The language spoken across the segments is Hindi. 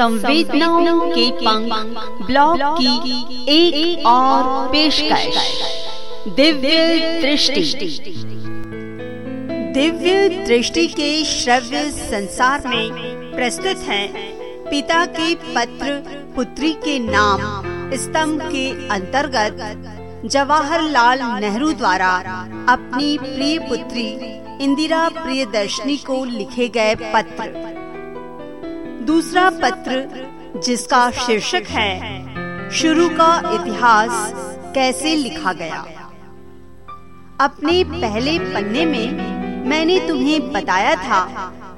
संवेदनाओं के पंख ब्लॉग की एक, एक और पेशकश। दिव्य दृष्टि। दिव्य दृष्टि के श्रव्य संसार में प्रस्तुत है पिता के पत्र पुत्री के नाम स्तंभ के अंतर्गत जवाहरलाल नेहरू द्वारा अपनी प्रिय पुत्री इंदिरा प्रियदर्शनी को लिखे गए पत्र। दूसरा पत्र जिसका शीर्षक है शुरू का इतिहास कैसे लिखा गया? अपने पहले पन्ने में मैंने तुम्हें बताया था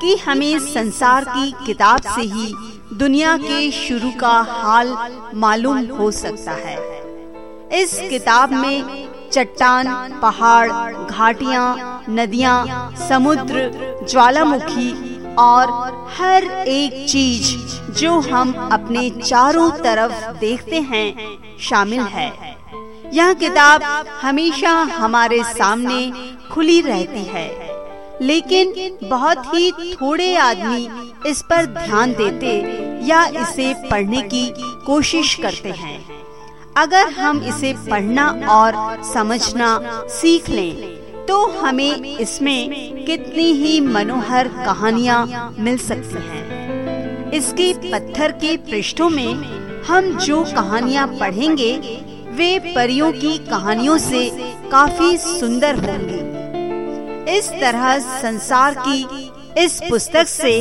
कि हमें संसार की किताब से ही दुनिया के शुरू का हाल मालूम हो सकता है। इस किताब में चट्टान पहाड़ घाटियाँ, नदियाँ, समुद्र ज्वालामुखी और हर एक चीज़ जो हम अपने चारों तरफ़ देखते हैं शामिल है। यह किताब हमेशा हमारे सामने खुली रहती है, लेकिन बहुत ही थोड़े आदमी इस पर ध्यान देते या इसे पढ़ने की कोशिश करते हैं। अगर हम इसे पढ़ना और समझना सीख लें तो हमें इसमें कितनी ही मनोहर कहानियाँ मिल सकती हैं। इसके पत्थर के पृष्ठों में हम जो कहानियाँ पढ़ेंगे, वे परियों की कहानियों से काफ़ी सुंदर होंगी इस तरह संसार की इस पुस्तक से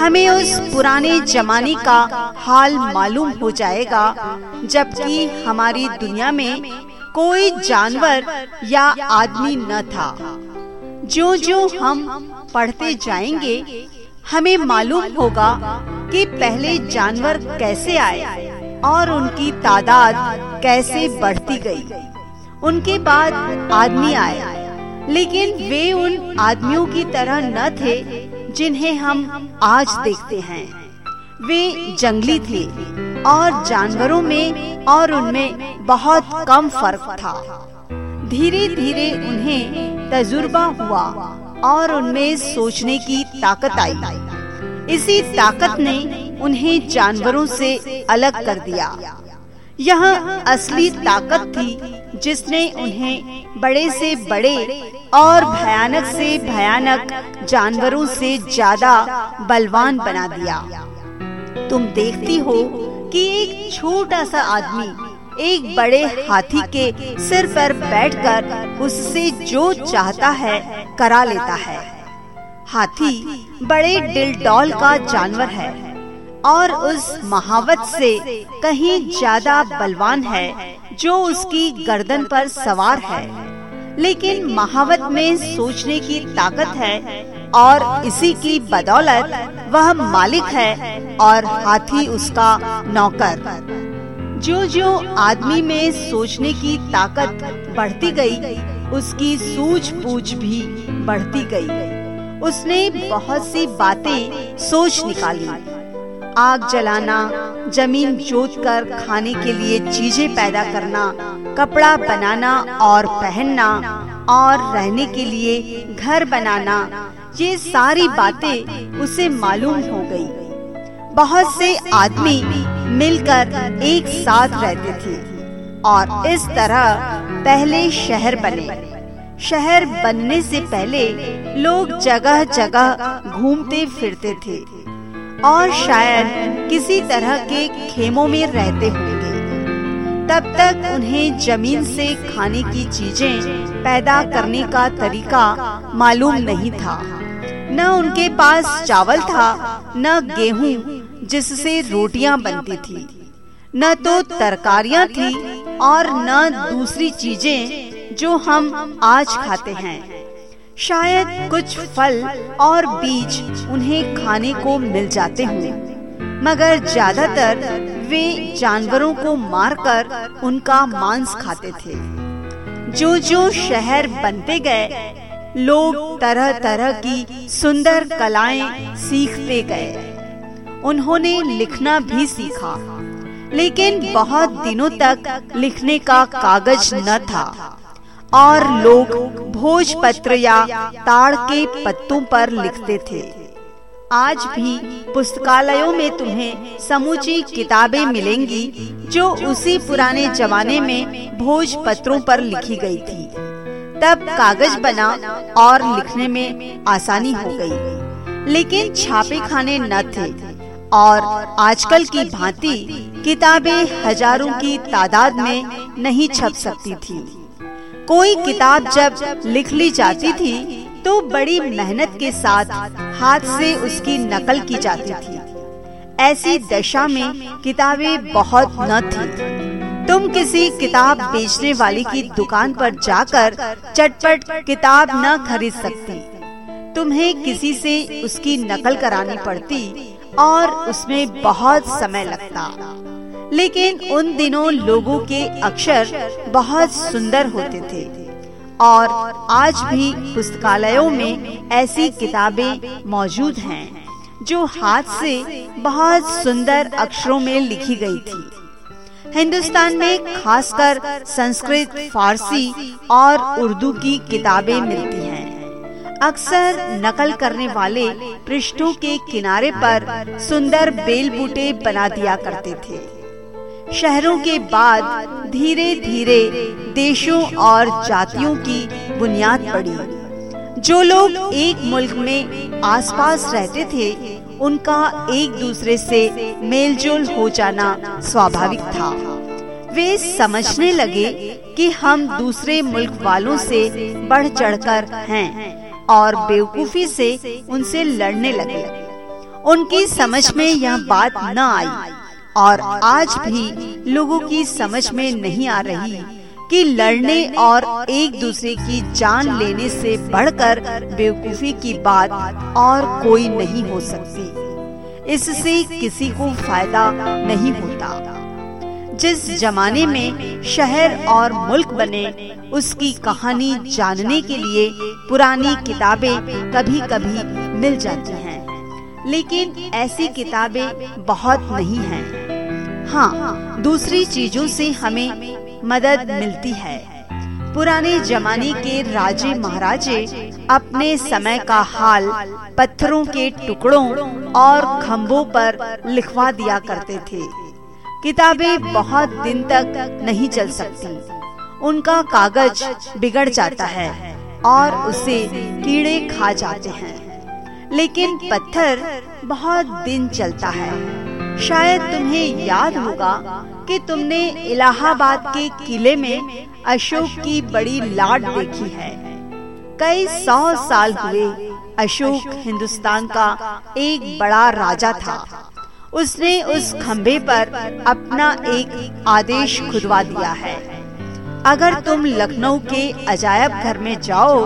हमें उस पुराने जमाने का हाल मालूम हो जाएगा, जबकि हमारी दुनिया में कोई जानवर या आदमी न था। जो जो हम पढ़ते जाएँगे हमें मालूम होगा कि पहले जानवर कैसे आए और उनकी तादाद कैसे बढ़ती गई। उनके बाद आदमी आए। लेकिन वे उन आदमियों की तरह न थे जिन्हें हम आज देखते हैं। वे जंगली थे और जानवरों में और उनमें बहुत कम फ़र्क था। धीरे धीरे उन्हें तजुर्बा हुआ और उनमें सोचने की ताकत आई। इसी ताकत ने उन्हें जानवरों से अलग कर दिया। यह असली ताकत थी जिसने उन्हें बड़े से बड़े और भयानक से भयानक जानवरों से ज़्यादा बलवान बना दिया। तुम देखती हो कि एक छोटा सा आदमी एक बड़े हाथी के सिर पर बैठकर उससे जो चाहता है करा लेता है। हाथी बड़े डिलडॉल का जानवर है और उस महावत से कहीं ज़्यादा बलवान है जो उसकी गर्दन पर सवार है। लेकिन महावत में सोचने की ताकत है और इसी की बदौलत वह मालिक है और हाथी उसका नौकर जो जो आदमी में सोचने की ताकत बढ़ती गई, उसकी सूझ सूझबूझ भी बढ़ती गई। उसने बहुत सी बातें सोच निकाली आग जलाना ज़मीन जोत कर खाने के लिए चीज़ें पैदा करना कपड़ा बनाना और पहनना और रहने के लिए घर बनाना ये सारी बातें उसे मालूम हो गई। बहुत से आदमी मिलकर एक साथ रहते थे और इस तरह पहले शहर बने। शहर बनने से पहले लोग जगह जगह घूमते फिरते थे और शायद किसी तरह के खेमों में रहते होंगे। तब तक उन्हें ज़मीन से खाने की चीज़ें पैदा करने का तरीका मालूम नहीं था। न उनके पास चावल था, न गेहूँ, जिससे रोटियाँ बनती थी। न तो तरकारियाँ थी और न दूसरी चीज़ें जो हम आज खाते हैं। शायद कुछ फल और बीज उन्हें खाने को मिल जाते हों, मगर ज़्यादातर वे जानवरों को मारकर उनका मांस खाते थे। जो जो शहर बनते गए लोग तरह तरह की सुंदर कलाएँ सीखते गए। उन्होंने लिखना भी सीखा, लेकिन बहुत दिनों तक लिखने का कागज़ न था। और लोग भोजपत्र या ताड़ के पत्तों पर लिखते थे। आज भी पुस्तकालयों में तुम्हें समूची किताबें मिलेंगी, जो उसी पुराने जमाने में भोज पत्रों पर लिखी गई थी। तब कागज़ बना और लिखने में आसानी हो गई। लेकिन छापे खाने न थे और आजकल की भांति किताबें हज़ारों की तादाद में नहीं छप सकती थी। कोई किताब जब लिख ली जाती थी तो बड़ी मेहनत के साथ हाथ से उसकी नकल की जाती थी। ऐसी दशा में किताबें बहुत न थी। तुम किसी किताब बेचने वाली की दुकान पर जाकर चटपट किताब न खरीद सकती। तुम्हें किसी से उसकी नकल करानी पड़ती और उसमें बहुत समय लगता। लेकिन उन दिनों लोगों के अक्षर बहुत सुंदर होते थे। और आज भी पुस्तकालयों में ऐसी किताबें मौजूद हैं, जो हाथ से बहुत सुंदर अक्षरों में लिखी गई थी। हिंदुस्तान में खासकर संस्कृत, फारसी और उर्दू की किताबें मिलती हैं। अक्सर नकल करने वाले पृष्ठों के किनारे पर सुंदर बेल बूटे बना दिया करते थे शहरों के बाद धीरे धीरे देशों और जातियों की बुनियाद पड़ी जो लोग एक मुल्क में आसपास रहते थे उनका एक दूसरे से मेलजोल हो जाना स्वाभाविक था। वे समझने लगे कि हम दूसरे मुल्क वालों से बढ़ चढ़कर हैं और बेवकूफ़ी से उनसे लड़ने लगे। उनकी समझ में यह बात न आई और आज भी लोगों की समझ में नहीं आ रही कि लड़ने और एक दूसरे की जान लेने से बढ़कर बेवकूफ़ी की बात और कोई नहीं हो सकती। इससे किसी को फ़ायदा नहीं होता। जिस जमाने में शहर और मुल्क बने, उसकी कहानी जानने के लिए पुरानी किताबें कभी कभी मिल जाती हैं। लेकिन ऐसी किताबें बहुत नहीं हैं। हाँ दूसरी चीज़ों से हमें मदद मिलती है। पुराने जमाने के राजे महाराजे अपने समय का हाल पत्थरों के टुकड़ों और खम्भों पर लिखवा दिया करते थे। किताबें बहुत दिन तक नहीं चल सकती। उनका कागज़ बिगड़ जाता है और उसे कीड़े खा जाते हैं। लेकिन पत्थर बहुत दिन चलता है। शायद तुम्हें याद होगा कि तुमने इलाहाबाद के किले में अशोक की बड़ी लाट देखी है। कई सौ साल हुए अशोक हिंदुस्तान का एक बड़ा राजा था। उसने उस खम्बे पर अपना एक आदेश खुदवा दिया है। अगर तुम लखनऊ के अजायब घर में जाओ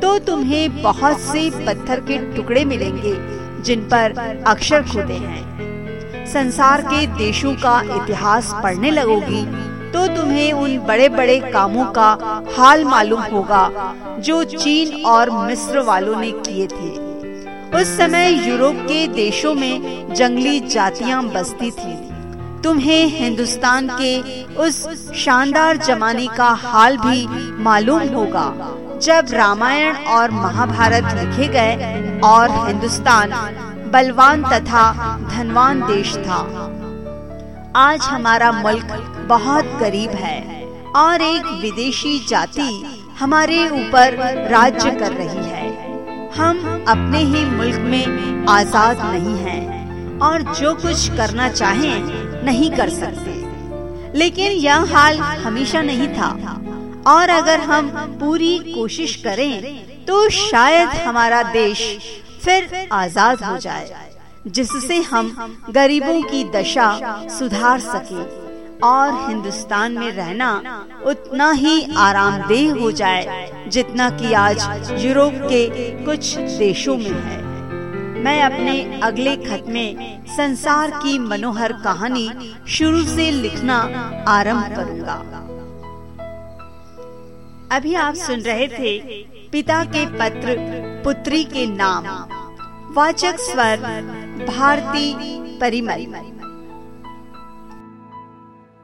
तो तुम्हें बहुत से पत्थर के टुकड़े मिलेंगे, जिन पर अक्षर खुदे हैं। संसार के देशों का इतिहास पढ़ने लगोगी तो तुम्हें उन बड़े बड़े कामों का हाल मालूम होगा, जो चीन और मिस्र वालों ने किए थे। उस समय यूरोप के देशों में जंगली जातियाँ बसती थी। तुम्हें हिंदुस्तान के उस शानदार जमाने का हाल भी मालूम होगा, जब रामायण और महाभारत लिखे गए और हिंदुस्तान बलवान तथा धनवान देश था। आज हमारा मुल्क बहुत गरीब है और एक विदेशी जाति हमारे ऊपर राज्य कर रही है। हम अपने ही मुल्क में आज़ाद नहीं हैं और जो कुछ करना चाहें नहीं कर सकते। लेकिन यह हाल हमेशा नहीं था और अगर हम पूरी कोशिश करें तो शायद हमारा देश फिर आज़ाद हो जाए, जिससे हम गरीबों की दशा सुधार सके और हिंदुस्तान में रहना उतना ही आरामदेह हो जाए जितना कि आज यूरोप के कुछ देशों में है। मैं अपने अगले खत में संसार की मनोहर कहानी शुरू से लिखना आरंभ करूँगा। अभी आप सुन रहे थे पिता के पत्र पुत्री के नाम। वाचक स्वर भारती परिमल।